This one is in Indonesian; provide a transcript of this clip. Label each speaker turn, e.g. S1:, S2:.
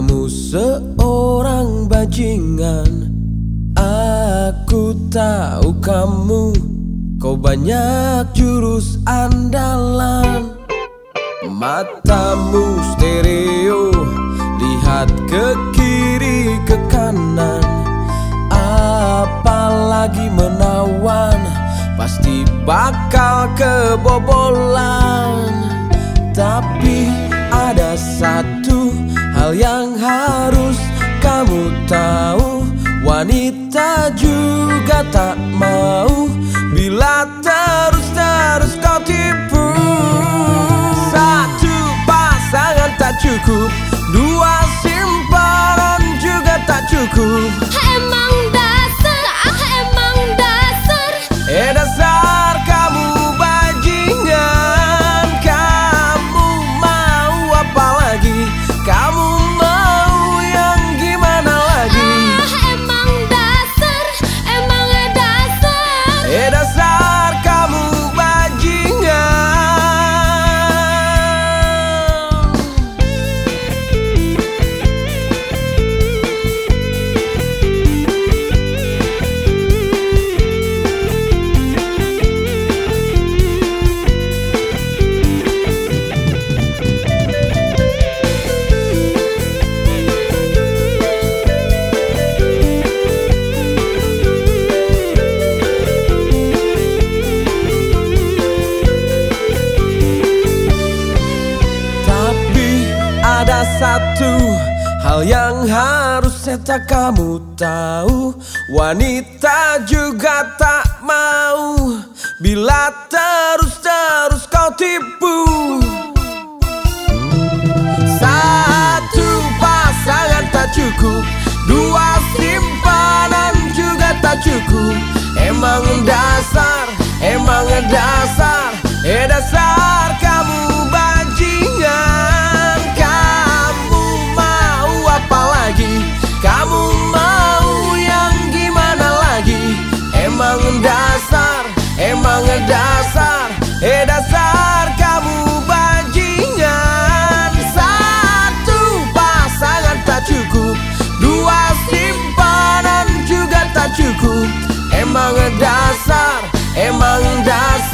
S1: Kamu seorang bajingan. Aku tahu kamu. Kau banyak jurus andalan. Matamu stereo. Lihat ke kiri ke kanan. Apalagi menawan. Pasti bakal kebobolan. Tapi ada satu hal yang harus kamu tahu. Wanita juga tak mau. Bila terus-terus kau tipu. Satu pasangan tak cukup. Dua simpanan juga tak cukup satu hal yang harus saya kamu tahu. Wanita juga tak mau. Bila terus-terus kau tipu aku Emang dasar, emang dasar.